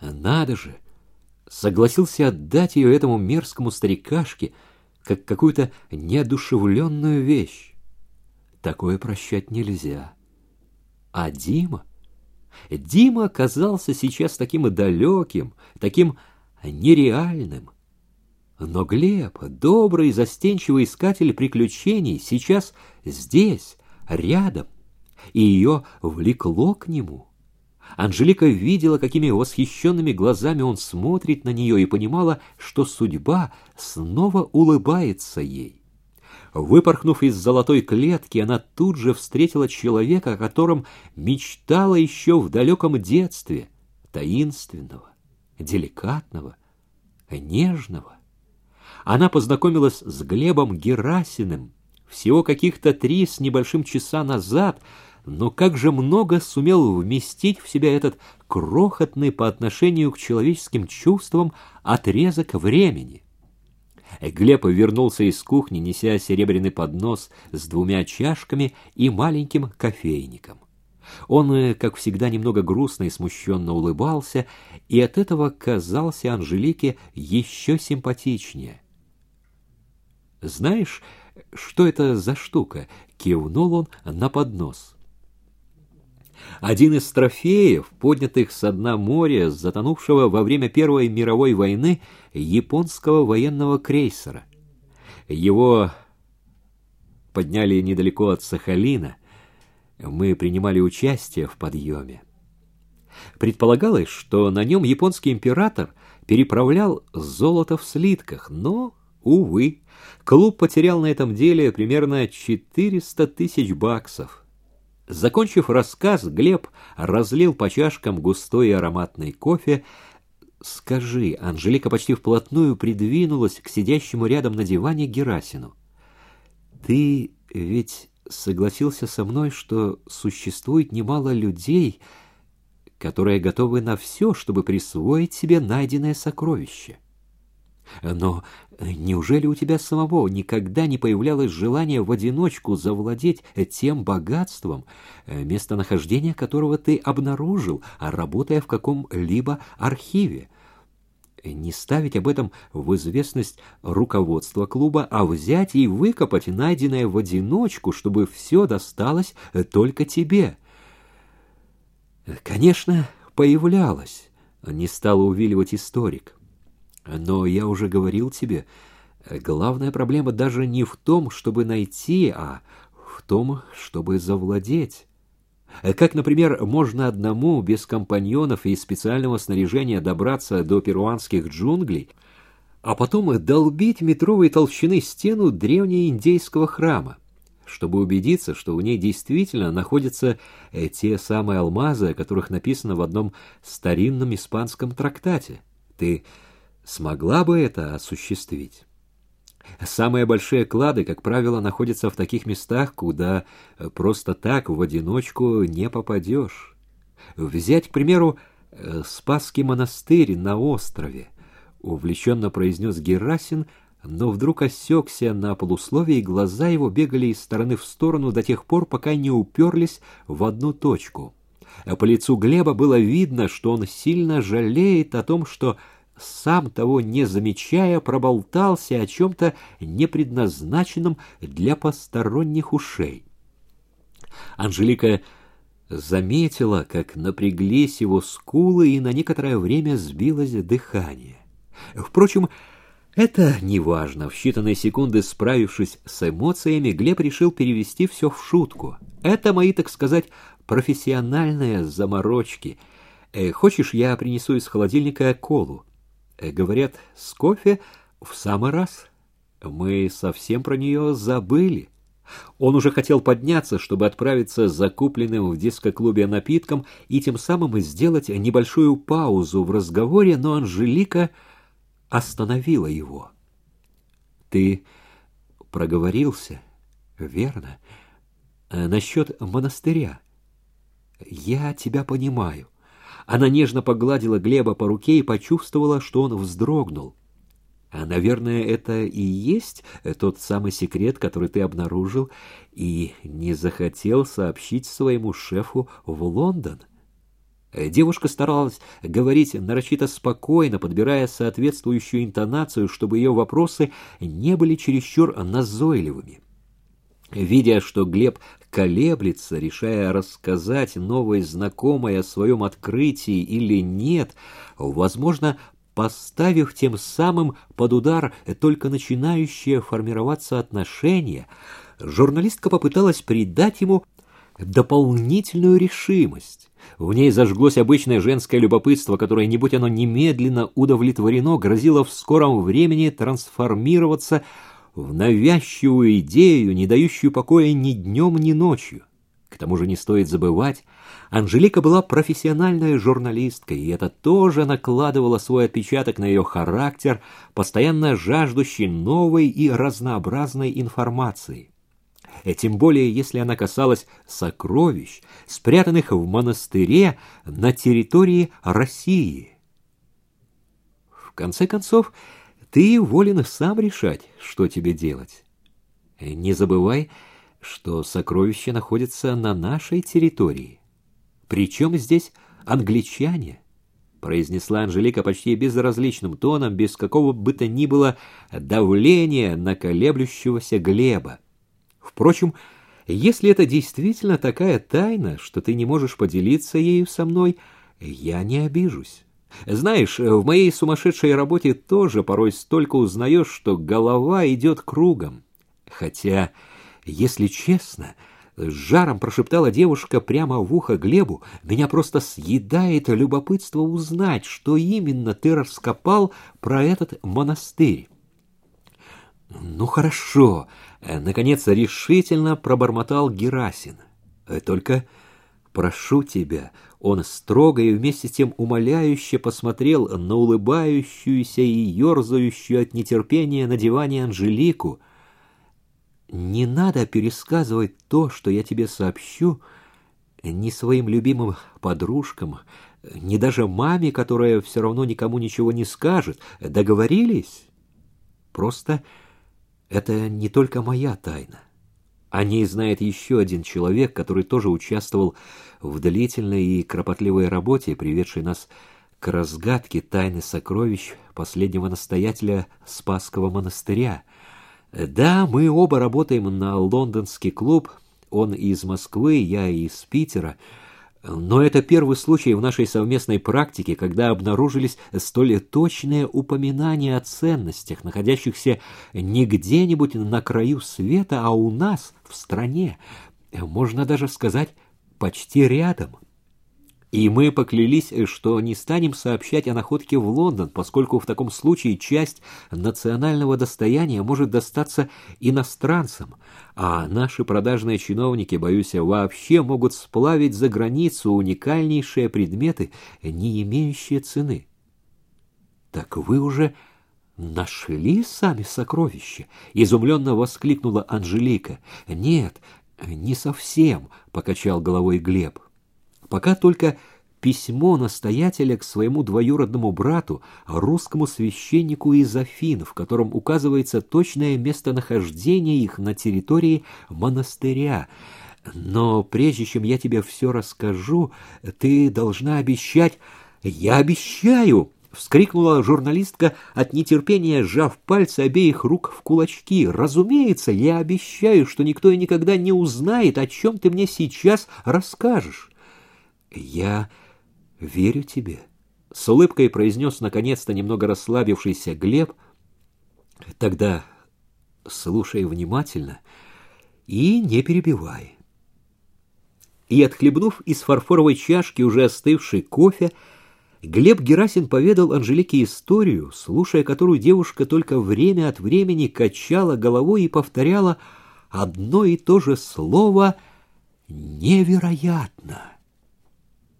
Надо же! Согласился отдать ее этому мерзкому старикашке, как какую-то неодушевленную вещь. Такое прощать нельзя. А Дима? Дима оказался сейчас таким далеким, таким нереальным. Но Глеб, добрый, застенчивый искатель приключений, сейчас здесь, рядом, и ее влекло к нему. Анжелика видела, какими восхищенными глазами он смотрит на нее, и понимала, что судьба снова улыбается ей. Выпорхнув из золотой клетки, она тут же встретила человека, о котором мечтала еще в далеком детстве, таинственного, деликатного, нежного. Она познакомилась с Глебом Герасиным всего каких-то три с небольшим часа назад, но как же много сумел вместить в себя этот крохотный по отношению к человеческим чувствам отрезок времени. Глеб вернулся из кухни, неся серебряный поднос с двумя чашками и маленьким кофейником. Он, э, как всегда, немного грустно и смущенно улыбался, и от этого казался Анжелике еще симпатичнее. «Знаешь, что это за штука?» — кивнул он на поднос. Один из трофеев, поднятых с дна моря, затонувшего во время Первой мировой войны японского военного крейсера. Его подняли недалеко от Сахалина. Мы принимали участие в подъеме. Предполагалось, что на нем японский император переправлял золото в слитках, но, увы, клуб потерял на этом деле примерно 400 тысяч баксов. Закончив рассказ, Глеб разлил по чашкам густой и ароматный кофе. «Скажи», Анжелика почти вплотную придвинулась к сидящему рядом на диване Герасину. «Ты ведь согласился со мной, что существует немало людей, которые готовы на все, чтобы присвоить себе найденное сокровище. Но неужели у тебя самого никогда не появлялось желание в одиночку завладеть тем богатством, местонахождение которого ты обнаружил, работая в каком-либо архиве? Не ставить об этом в известность руководство клуба, а взять и выкопать найденное в одиночку, чтобы все досталось только тебе. Конечно, появлялось, не стал увиливать историк. Но я уже говорил тебе, главная проблема даже не в том, чтобы найти, а в том, чтобы завладеть. Как, например, можно одному, без компаньонов и специального снаряжения добраться до перуанских джунглей, а потом долбить метровой толщины стену древнеиндейского храма, чтобы убедиться, что в ней действительно находятся э, те самые алмазы, о которых написано в одном старинном испанском трактате. Ты смогла бы это осуществить? Самые большие клады, как правило, находятся в таких местах, куда просто так в одиночку не попадешь. Взять, к примеру, э, Спасский монастырь на острове, увлеченно произнес Герасин, но вдруг осекся на полусловие, и глаза его бегали из стороны в сторону до тех пор, пока не уперлись в одну точку. По лицу Глеба было видно, что он сильно жалеет о том, что сам того не замечая, проболтался о чем-то непредназначенном для посторонних ушей. Анжелика заметила, как напряглись его скулы, и на некоторое время сбилось дыхание. Впрочем, это неважно. В считанные секунды, справившись с эмоциями, Глеб решил перевести все в шутку. Это мои, так сказать, профессиональные заморочки. Э, хочешь, я принесу из холодильника колу? Э, говорят, с кофе в самый раз. Мы совсем про нее забыли. Он уже хотел подняться, чтобы отправиться за купленным в дискоклубе напитком и тем самым сделать небольшую паузу в разговоре, но Анжелика остановила его. «Ты проговорился, верно, э, насчет монастыря. Я тебя понимаю. Она нежно погладила Глеба по руке и почувствовала, что он вздрогнул. А, наверное, это и есть тот самый секрет, который ты обнаружил и не захотел сообщить своему шефу в Лондон. Девушка старалась говорить нарочито спокойно, подбирая соответствующую интонацию, чтобы ее вопросы не были чересчур назойливыми. Видя, что Глеб колеблется, решая рассказать новой знакомой о своем открытии или нет, возможно, поставив тем самым под удар только начинающие формироваться отношения, журналистка попыталась придать ему дополнительную решимость. В ней зажглось обычное женское любопытство, которое, не будь оно немедленно удовлетворено, грозило в скором времени трансформироваться в навязчивую идею, не дающую покоя ни днем, ни ночью. К тому же не стоит забывать, Анжелика была профессиональной журналисткой, и это тоже накладывало свой отпечаток на ее характер, постоянно жаждущий новой и разнообразной информации. И тем более, если она касалась сокровищ, спрятанных в монастыре на территории России. В конце концов, ты волен сам решать, что тебе делать. Не забывай, что сокровища находятся на нашей территории. Причем здесь англичане? произнесла Анжелика почти безразличным тоном, без какого бы то ни было давления на колеблющегося Глеба. Впрочем, если это действительно такая тайна, что ты не можешь поделиться ею со мной, я не обижусь. Знаешь, в моей сумасшедшей работе тоже порой столько узнаешь, что голова идет кругом. Хотя, если честно, с жаром прошептала девушка прямо в ухо Глебу, меня просто съедает любопытство узнать, что именно ты раскопал про этот монастырь. Ну хорошо, наконец решительно пробормотал Герасин. Только прошу тебя, он строго и вместе с тем умоляюще посмотрел на улыбающуюся и ерзающую от нетерпения на диване Анжелику. «Не надо пересказывать то, что я тебе сообщу, ни своим любимым подружкам, ни даже маме, которая все равно никому ничего не скажет. Договорились? Просто это не только моя тайна. О ней знает еще один человек, который тоже участвовал в длительной и кропотливой работе, приведшей нас к разгадке тайны сокровищ последнего настоятеля Спасского монастыря. Да, мы оба работаем на лондонский клуб, он из Москвы, я из Питера, но это первый случай в нашей совместной практике, когда обнаружились столь точные упоминания о ценностях, находящихся не где-нибудь на краю света, а у нас, в стране, можно даже сказать, почти рядом. И мы поклялись, что не станем сообщать о находке в Лондон, поскольку в таком случае часть национального достояния может достаться иностранцам, а наши продажные чиновники, боюсь, вообще могут сплавить за границу уникальнейшие предметы, не имеющие цены. Так вы уже нашли сами сокровища? Изумленно воскликнула Анжелика. Нет, не совсем, покачал головой Глеб. Пока только письмо настоятеля к своему двоюродному брату, русскому священнику из Афин, в котором указывается точное местонахождение их на территории монастыря. Но прежде чем я тебе все расскажу, ты должна обещать... Я обещаю! Вскрикнула журналистка от нетерпения, сжав пальцы обеих рук в кулачки. «Разумеется, я обещаю, что никто и никогда не узнает, о чем ты мне сейчас расскажешь». «Я верю тебе», — с улыбкой произнес наконец-то немного расслабившийся Глеб. «Тогда слушай внимательно и не перебивай». И, отхлебнув из фарфоровой чашки уже остывший кофе, Глеб Герасин поведал Анжелике историю, слушая которую девушка только время от времени качала головой и повторяла одно и то же слово «невероятно».